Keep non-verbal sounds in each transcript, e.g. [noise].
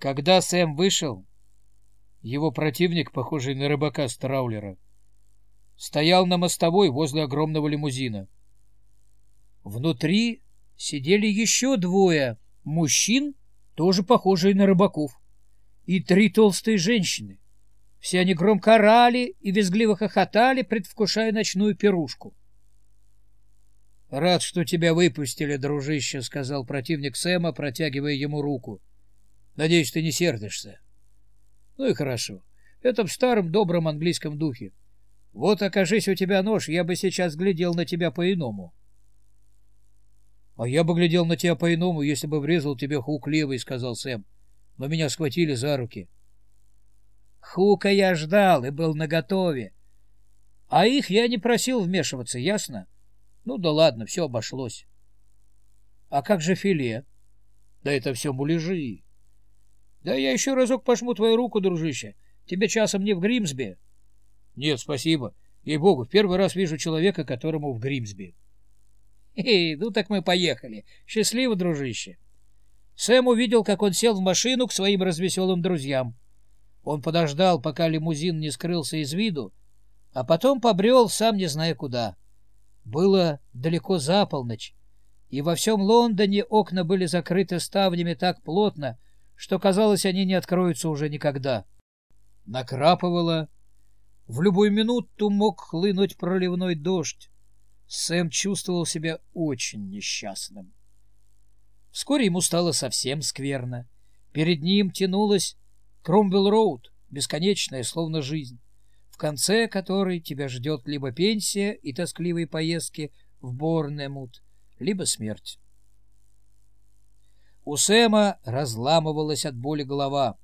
Когда Сэм вышел, его противник, похожий на рыбака с траулера, стоял на мостовой возле огромного лимузина. Внутри сидели еще двое мужчин, тоже похожие на рыбаков, и три толстые женщины. Все они громко орали и визгливо хохотали, предвкушая ночную пирушку. — Рад, что тебя выпустили, дружище, — сказал противник Сэма, протягивая ему руку. — Надеюсь, ты не сердишься. — Ну и хорошо. Это в старом добром английском духе. Вот окажись у тебя нож, я бы сейчас глядел на тебя по-иному. — А я бы глядел на тебя по-иному, если бы врезал тебе хук левый, — сказал Сэм. Но меня схватили за руки. — Хука я ждал и был наготове. А их я не просил вмешиваться, ясно? Ну да ладно, все обошлось. — А как же филе? — Да это все муляжи. — Да я еще разок пожму твою руку, дружище. Тебе часом не в Гримсби? —— Нет, спасибо. Ей-богу, в первый раз вижу человека, которому в Гримсби. — Эй, ну так мы поехали. Счастливо, дружище. Сэм увидел, как он сел в машину к своим развеселым друзьям. Он подождал, пока лимузин не скрылся из виду, а потом побрел, сам не зная куда. Было далеко за полночь, и во всем Лондоне окна были закрыты ставнями так плотно, что, казалось, они не откроются уже никогда. Накрапывало, в любую минуту мог хлынуть проливной дождь. Сэм чувствовал себя очень несчастным. Вскоре ему стало совсем скверно. Перед ним тянулась Кромвелл-Роуд, бесконечная, словно жизнь, в конце которой тебя ждет либо пенсия и тоскливые поездки в Борнемут, либо смерть. У Сэма разламывалась от боли голова,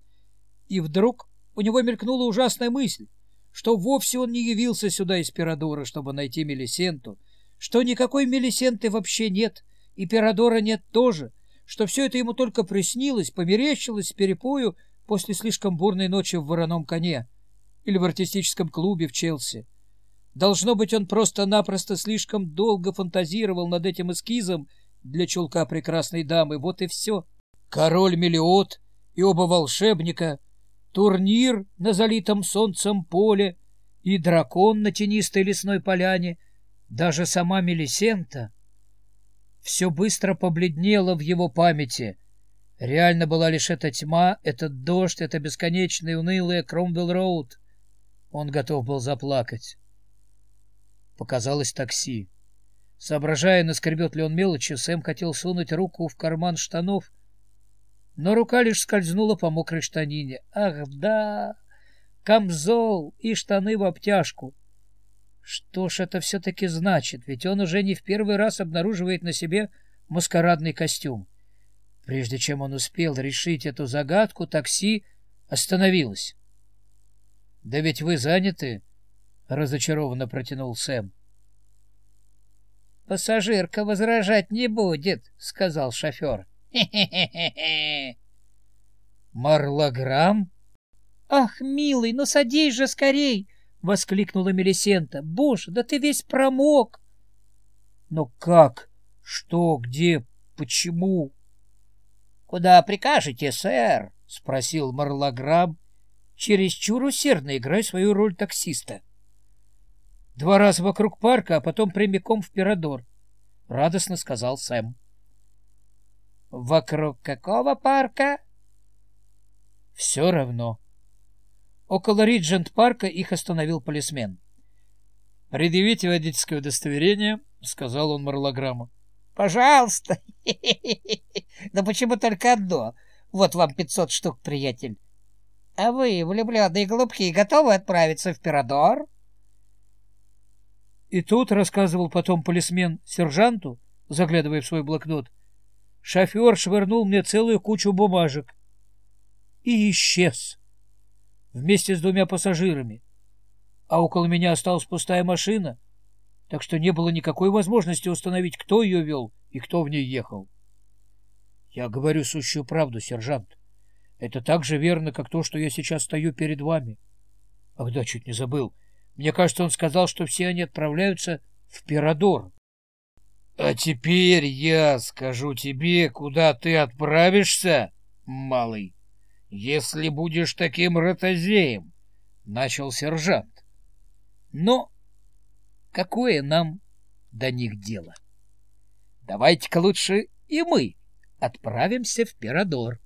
и вдруг у него мелькнула ужасная мысль что вовсе он не явился сюда из Пирадора, чтобы найти Мелисенту, что никакой Мелисенты вообще нет, и Пирадора нет тоже, что все это ему только приснилось, померещилось перепою после слишком бурной ночи в «Вороном коне» или в артистическом клубе в Челси. Должно быть, он просто-напросто слишком долго фантазировал над этим эскизом для чулка прекрасной дамы, вот и все. Король Мелиот и оба волшебника турнир на залитом солнцем поле и дракон на тенистой лесной поляне, даже сама Мелисента. Все быстро побледнело в его памяти. Реально была лишь эта тьма, этот дождь, это бесконечная унылая Кромвелл-Роуд. Он готов был заплакать. Показалось такси. Соображая, наскребет ли он мелочи, Сэм хотел сунуть руку в карман штанов но рука лишь скользнула по мокрой штанине. Ах, да! Камзол и штаны в обтяжку. Что ж это все-таки значит? Ведь он уже не в первый раз обнаруживает на себе маскарадный костюм. Прежде чем он успел решить эту загадку, такси остановилось. — Да ведь вы заняты, — разочарованно протянул Сэм. — Пассажирка возражать не будет, — сказал шофер. [laughs] — Марлограмм? Ах, милый, ну садись же скорей! воскликнула Мелисента. Боже, да ты весь промок. Но как? Что? Где? Почему? Куда прикажете, сэр? спросил Марлограмм, чересчур усердно играя свою роль таксиста. Два раза вокруг парка, а потом прямиком в Пирадор, — радостно сказал Сэм. Вокруг какого парка? Все равно. Около Риджент-парка их остановил полисмен. «Предъявите водительское удостоверение», — сказал он Марлограмму. «Пожалуйста. [laughs] Да почему только одно? Вот вам пятьсот штук, приятель. А вы, влюбленные голубки, готовы отправиться в Пирадор?» И тут, рассказывал потом полисмен сержанту, заглядывая в свой блокнот, шофер швырнул мне целую кучу бумажек и исчез вместе с двумя пассажирами. А около меня осталась пустая машина, так что не было никакой возможности установить, кто ее вел и кто в ней ехал. Я говорю сущую правду, сержант. Это так же верно, как то, что я сейчас стою перед вами. Ах да, чуть не забыл. Мне кажется, он сказал, что все они отправляются в Пирадор. А теперь я скажу тебе, куда ты отправишься, малый. — Если будешь таким ротозеем, — начал сержант. — Но какое нам до них дело? Давайте-ка лучше и мы отправимся в Пирадор.